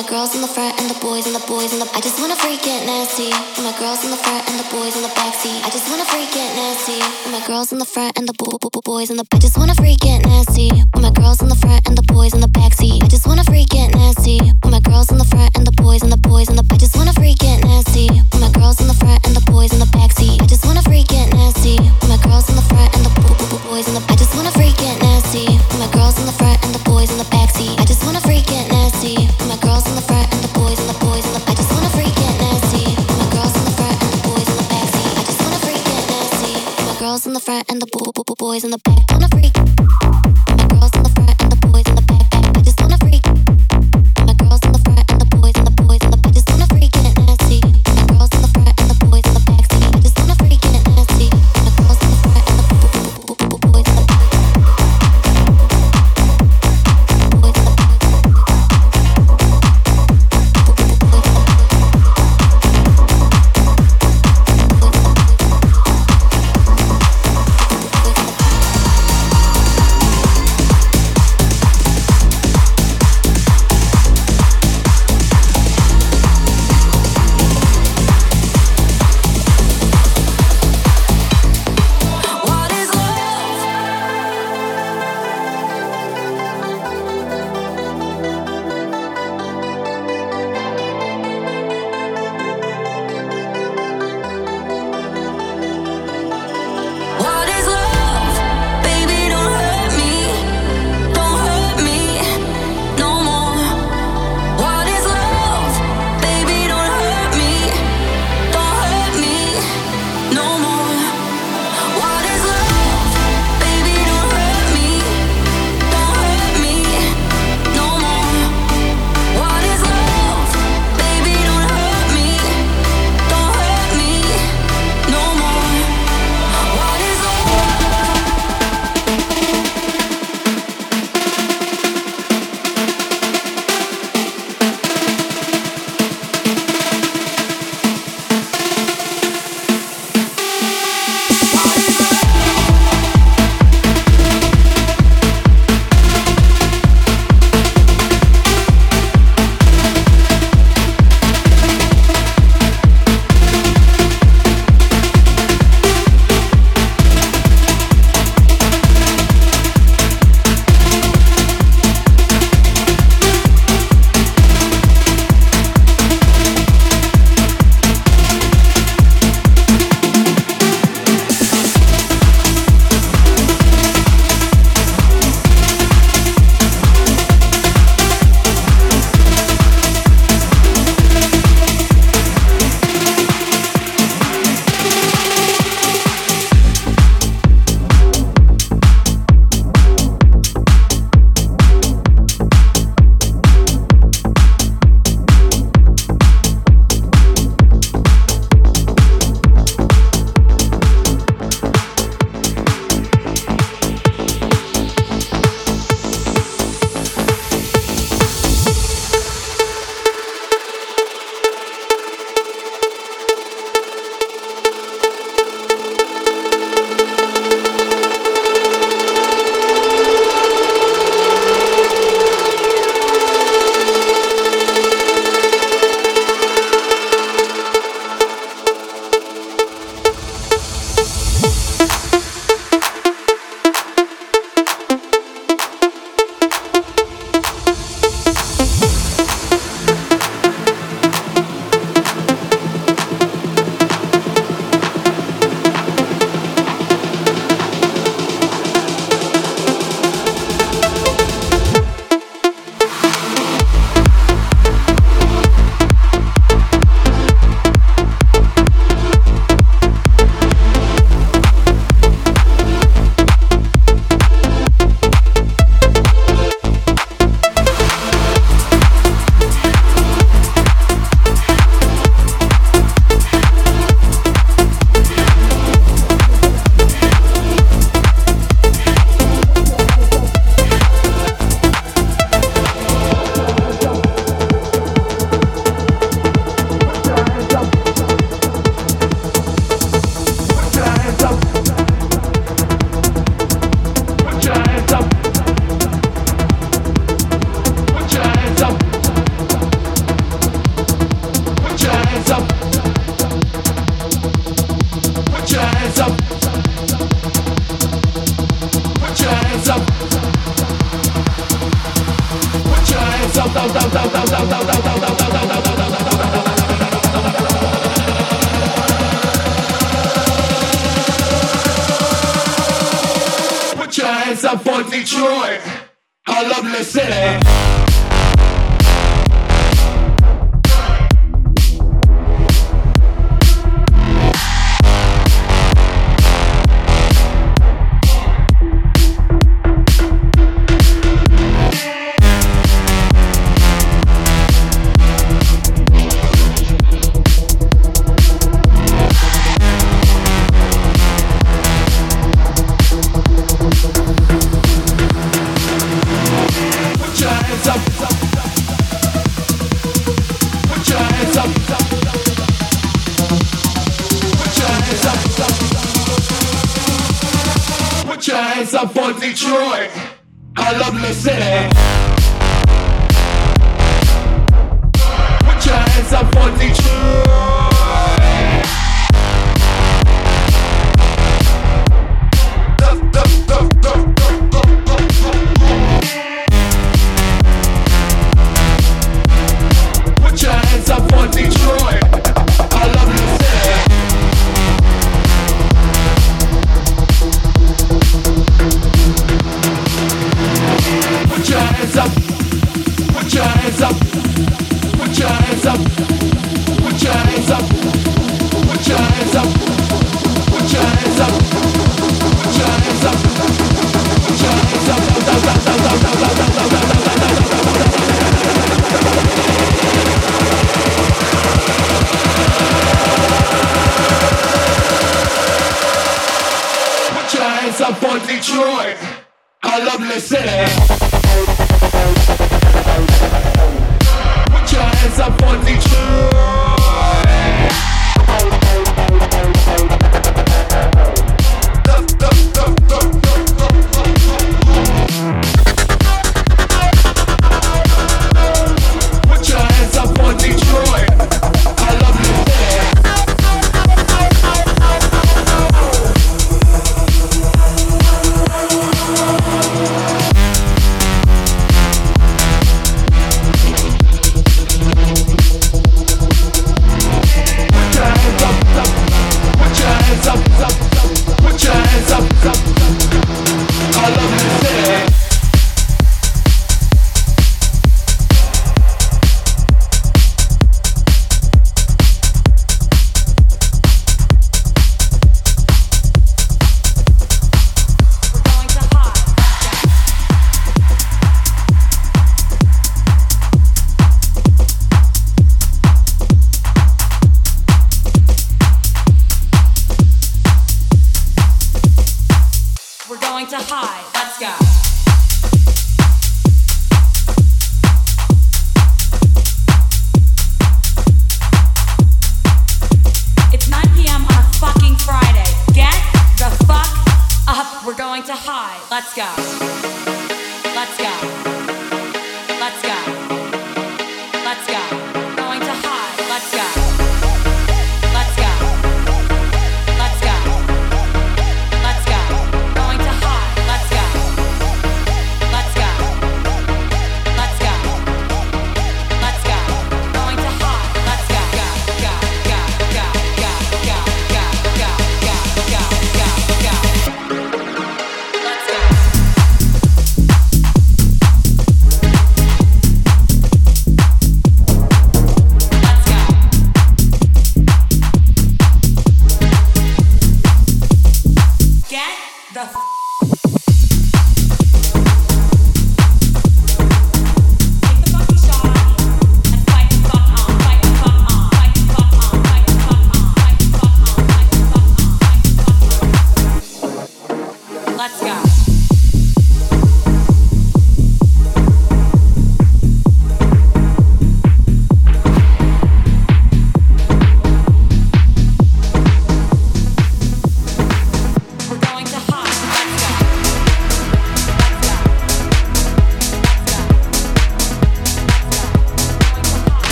my girls in the front and the boys in the boys in the. I just wanna freak it nasty. With my girls in the front and the boys in the backseat. I just wanna freak it nasty. With my girls in the front and the bo- bo- bo- boys in the. I just wanna freak it nasty.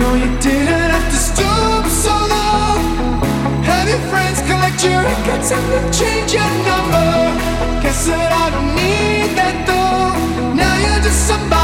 No, you didn't have to stoop so low. Have your friends collect your records and then change your number. Guess that I don't need that though. Now you're just somebody.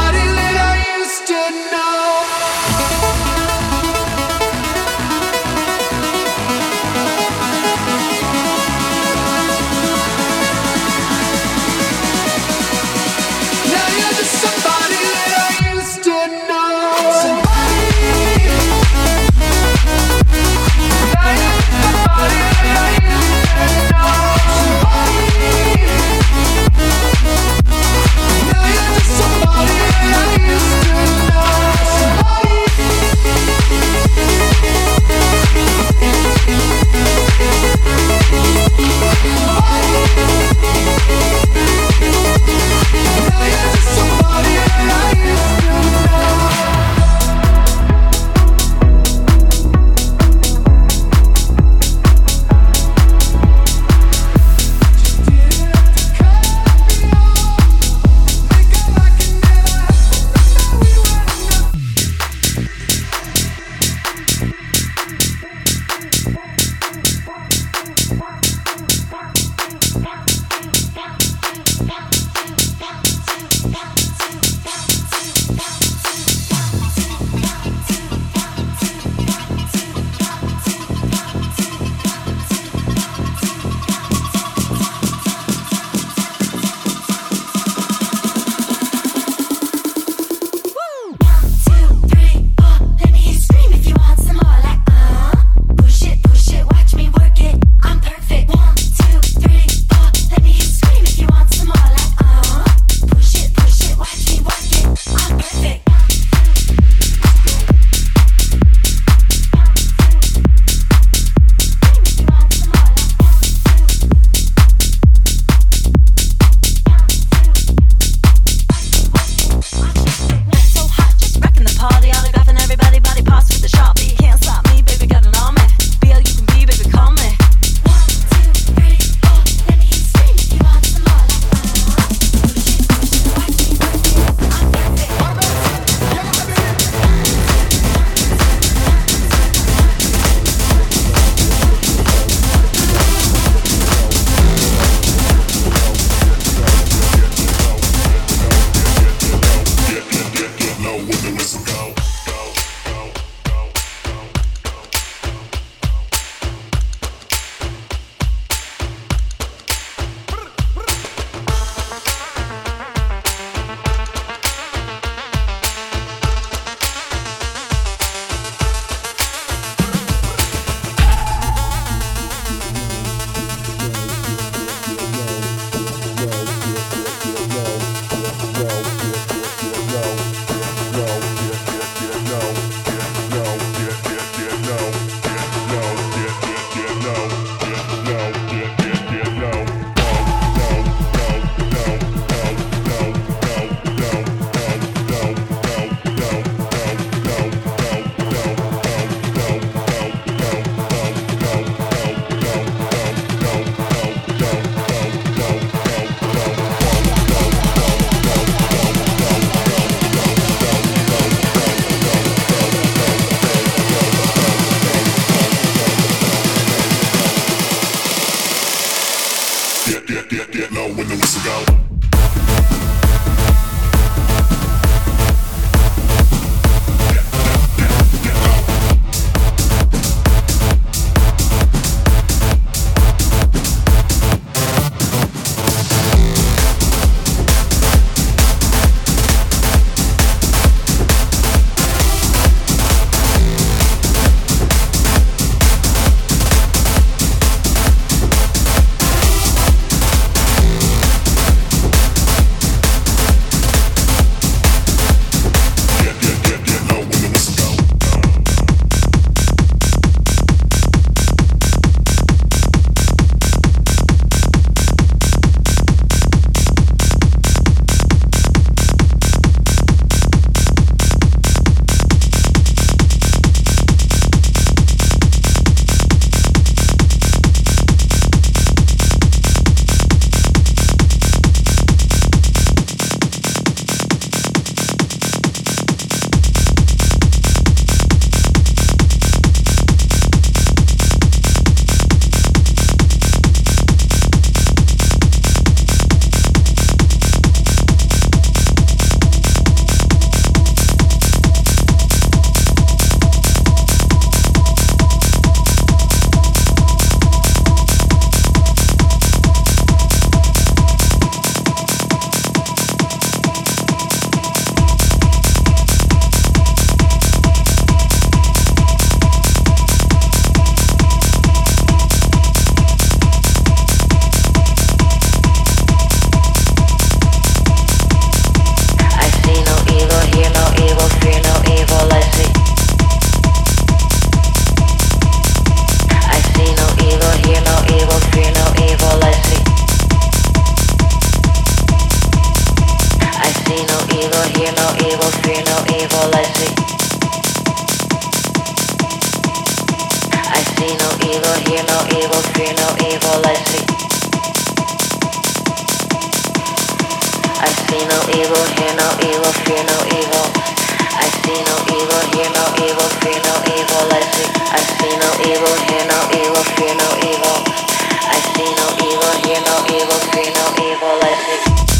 get, get, get low when the whistle go. evil, hear no evil, fear no evil. I see no evil, hear no evil, fear no evil. I see, I see no evil, hear no evil, fear no evil. I see no evil, hear no evil, fear no evil. I see.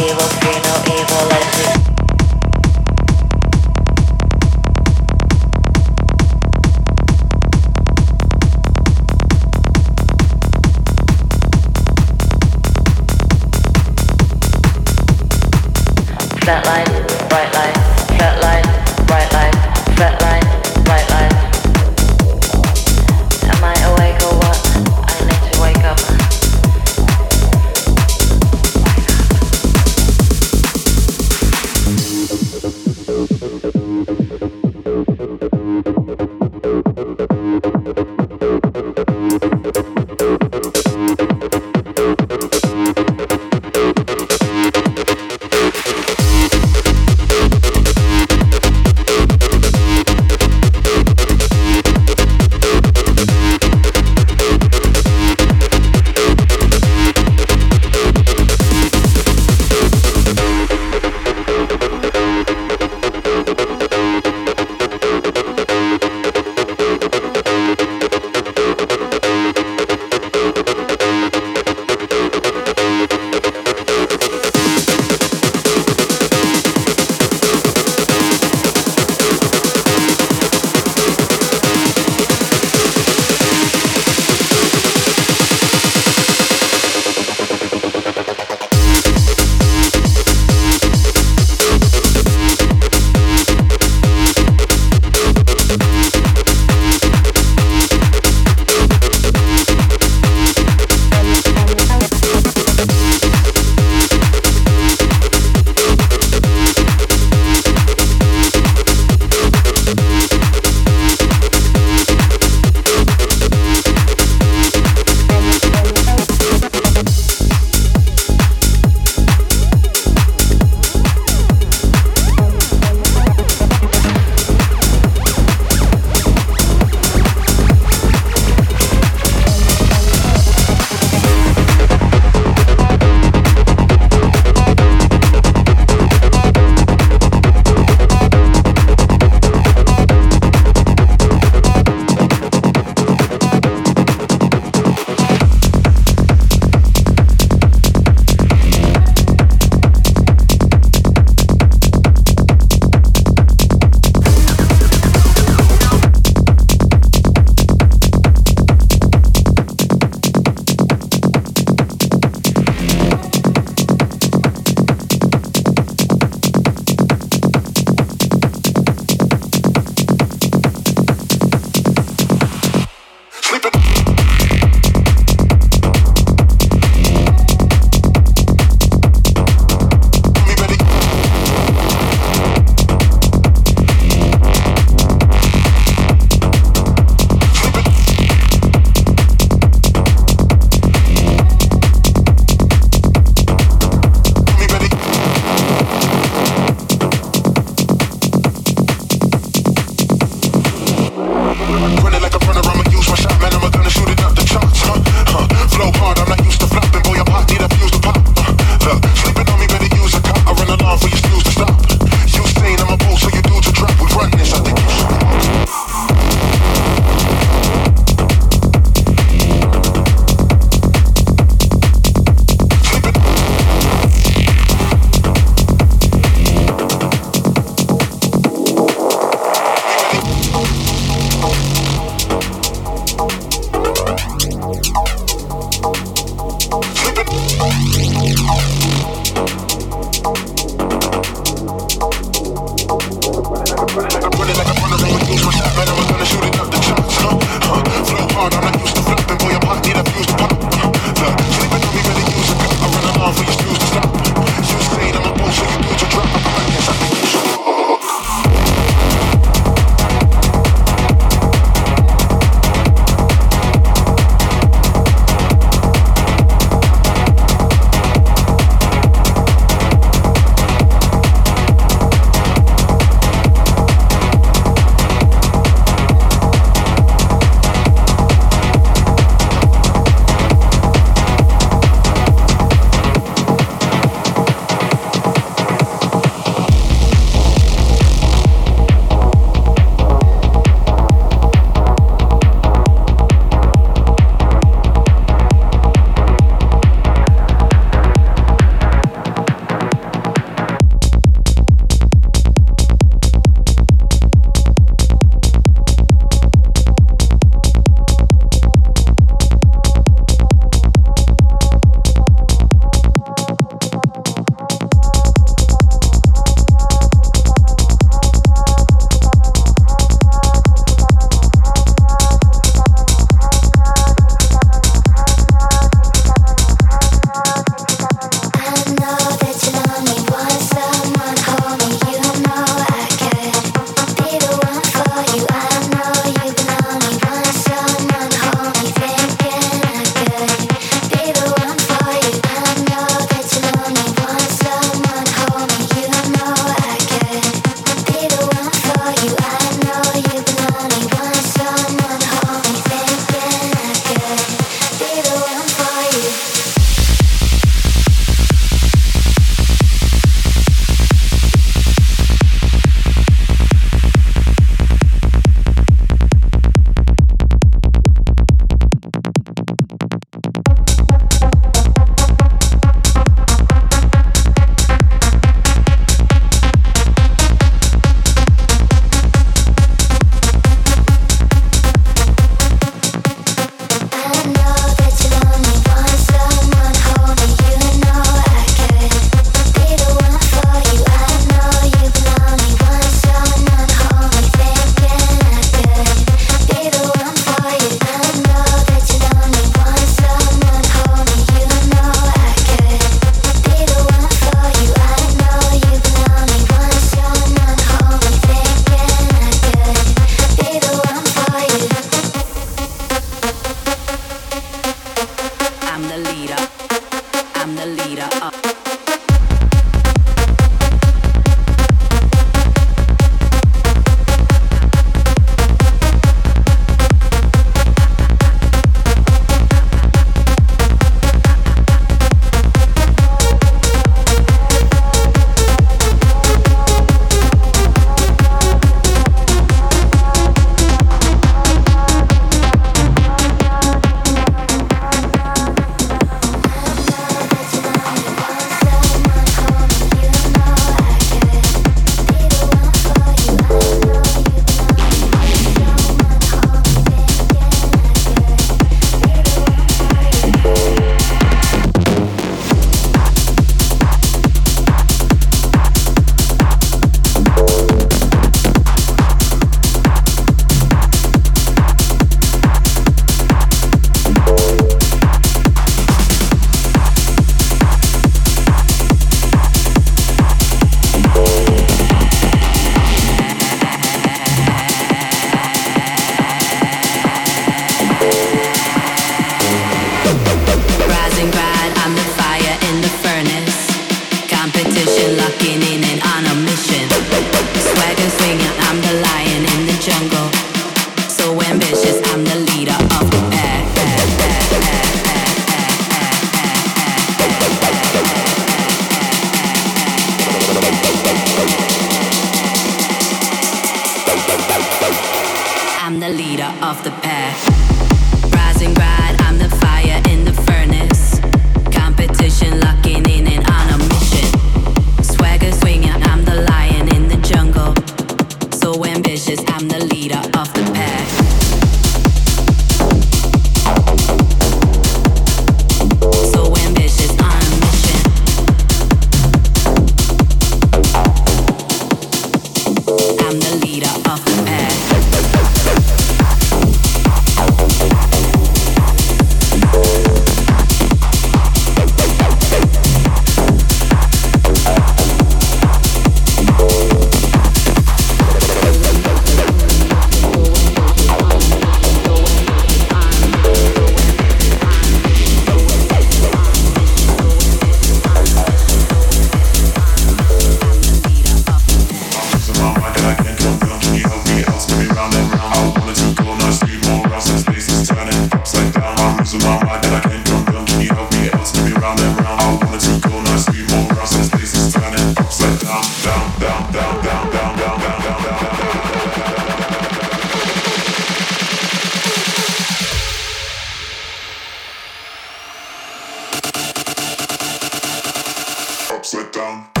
sit down.